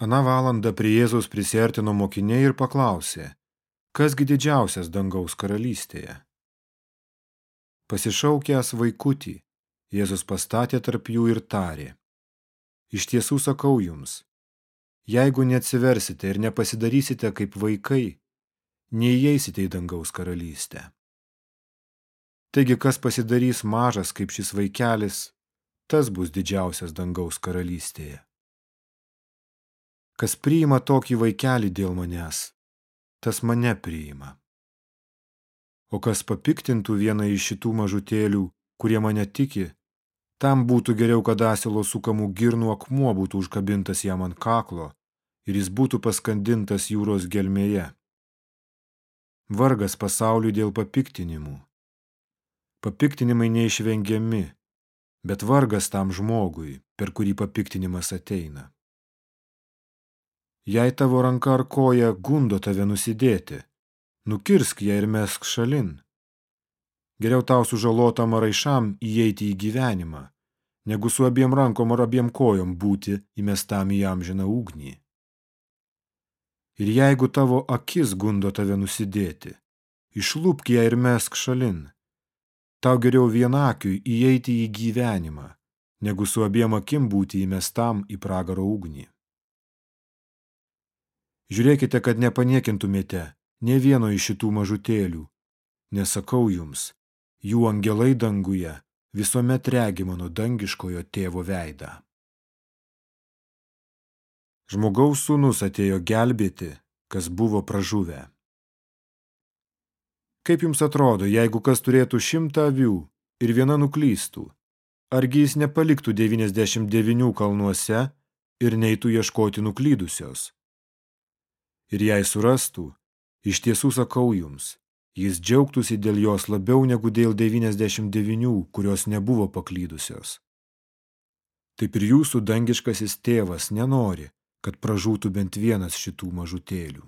Ana valandą prie Jėzaus prisartino mokiniai ir paklausė, kasgi didžiausias dangaus karalystėje. Pasišaukęs vaikutį, Jėzus pastatė tarp jų ir tarė. Iš tiesų sakau jums, jeigu neatsiversite ir nepasidarysite kaip vaikai, neįeisite į dangaus karalystę. Taigi, kas pasidarys mažas kaip šis vaikelis, tas bus didžiausias dangaus karalystėje. Kas priima tokį vaikelį dėl manęs, tas mane priima. O kas papiktintų vieną iš šitų mažutėlių, kurie mane tiki, tam būtų geriau, kad asilo sukamų girnų akmuo būtų užkabintas jam ant kaklo ir jis būtų paskandintas jūros gelmėje. Vargas pasauliui dėl papiktinimų. Papiktinimai neišvengiami, bet vargas tam žmogui, per kurį papiktinimas ateina. Jei tavo ranka ar koja gundo tave nusidėti, nukirsk ją ir mesk šalin. Geriau tau sužalotam raišam įeiti į gyvenimą, negu su abiem rankom ar abiem kojom būti įmestam į amžiną ugnį. Ir jeigu tavo akis gundo tave nusidėti, išlūpk ją ir mesk šalin. Tau geriau vienakiui įeiti į gyvenimą, negu su abiem akim būti įmestam į pragaro ugnį. Žiūrėkite, kad nepaniekintumėte ne vieno iš šitų mažutėlių. Nesakau jums, jų angelai danguje visuomet regi mano dangiškojo tėvo veidą. Žmogaus sūnus atėjo gelbėti, kas buvo pražuvę. Kaip jums atrodo, jeigu kas turėtų šimtą avių ir viena nuklystų, argi jis nepaliktų 99 kalnuose ir neitų ieškoti nuklydusios? Ir jei surastų, iš tiesų sakau jums, jis džiaugtųsi dėl jos labiau negu dėl 99, kurios nebuvo paklydusios. Taip ir jūsų dangiškasis tėvas nenori, kad pražūtų bent vienas šitų mažutėlių.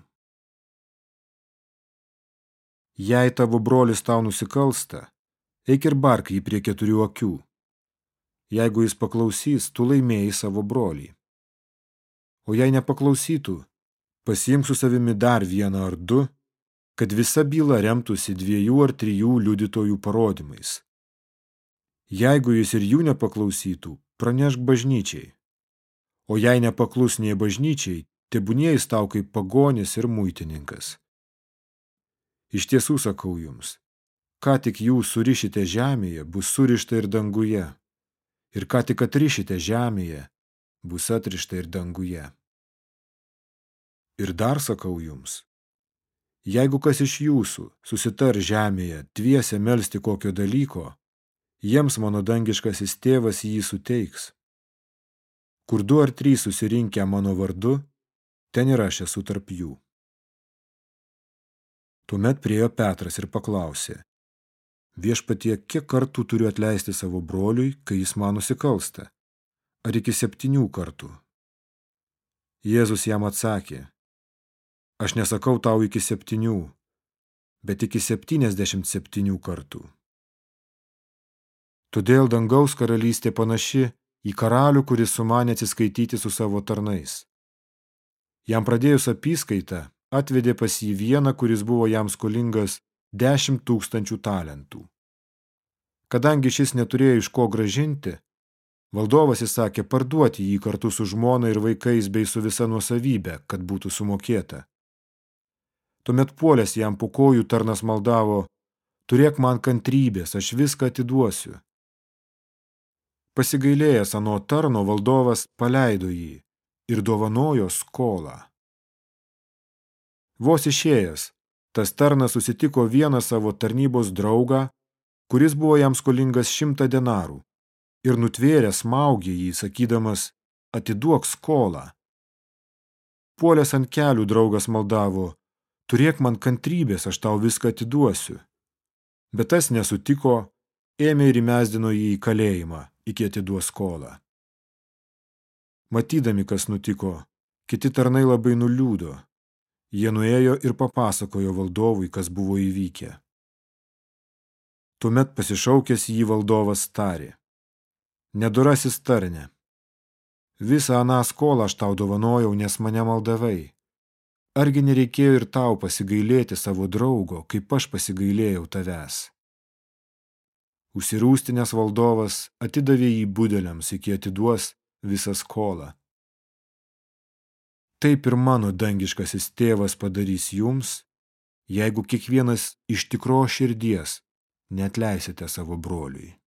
Jei tavo brolis tau nusikalsta, eik ir bark jį prie keturių akių. Jeigu jis paklausys, tu laimėjai savo brolį. O jei nepaklausytų, Pasiimk su savimi dar vieną ar du, kad visa byla remtųsi dviejų ar trijų liudytojų parodymais. Jeigu jis ir jų nepaklausytų, pranešk bažnyčiai. O jei nepaklus nei bažnyčiai, tebūnie jis tau kaip pagonis ir muitininkas. Iš tiesų sakau jums, ką tik jūs surišite žemėje, bus surišta ir danguje, ir ką tik atrišite žemėje, bus atrišta ir danguje. Ir dar sakau jums, jeigu kas iš jūsų susitar žemėje dviese melsti kokio dalyko, jiems mano dangiškasis tėvas jį suteiks. Kur du ar trys susirinkę mano vardu, ten ir aš esu tarp jų. Tuomet priejo Petras ir paklausė, viešpatie, kiek kartų turiu atleisti savo broliui, kai jis man nusikalsta? Ar iki septynių kartų? Jėzus jam atsakė, Aš nesakau tau iki septynių, bet iki septyniasdešimt septynių kartų. Todėl dangaus karalystė panaši į karalių, kuris sumanė atsiskaityti su savo tarnais. Jam pradėjus apyskaitą, atvedė pas jį vieną, kuris buvo jam skolingas dešimt tūkstančių talentų. Kadangi šis neturėjo iš ko gražinti, valdovas įsakė parduoti jį kartu su žmona ir vaikais bei su visa nuosavybė, kad būtų sumokėta. Tuomet puolęs jam po kojų tarnas maldavo, turėk man kantrybės, aš viską atiduosiu. Pasigailėjęs ano tarno valdovas paleido jį ir dovanojo skolą. Vos išėjęs, tas tarnas susitiko vieną savo tarnybos draugą, kuris buvo jam skolingas šimtą denarų, ir nutvėręs maugė jį, sakydamas, atiduok skolą. Puolęs ant kelių draugas maldavo, turėk man kantrybės, aš tau viską atiduosiu. Bet tas nesutiko, ėmė ir įmesdino jį į kalėjimą, iki atiduos skolą. Matydami, kas nutiko, kiti tarnai labai nuliūdo. Jie nuėjo ir papasakojo valdovui, kas buvo įvykę. Tuomet pasišaukęs jį valdovas tarė. Nedurasis tarne. Visą aną skolą aš tau dovanojau, nes mane maldavai. Argi nereikėjo ir tau pasigailėti savo draugo, kaip aš pasigailėjau tavęs? Užsirūstinės valdovas atidavė jį budeliams, iki atiduos visą skolą. Taip ir mano dangiškasis tėvas padarys jums, jeigu kiekvienas iš tikro širdies netleisite savo broliui.